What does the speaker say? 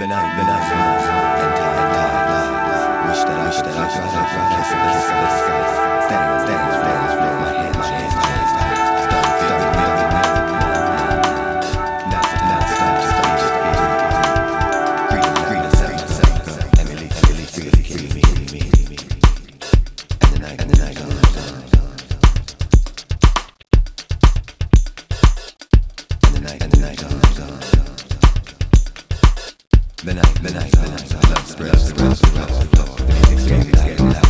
the night, the night, and and that I, wish that I kiss, kiss, kiss, kiss. Dance, dance, dance, my hands, my hands, my hands. Start, start, start, now, now, start, start, Freedom, freedom, freedom, freedom. Emily, Emily, freely, me, me, me, me. And the night, and the night, and the night, and the night, and the night, and the night, the night, the night, the night, love spreads, spreads, spreads, the floor. The music's getting loud, getting loud, now. Children's, children's, children's, children's, capture, capture,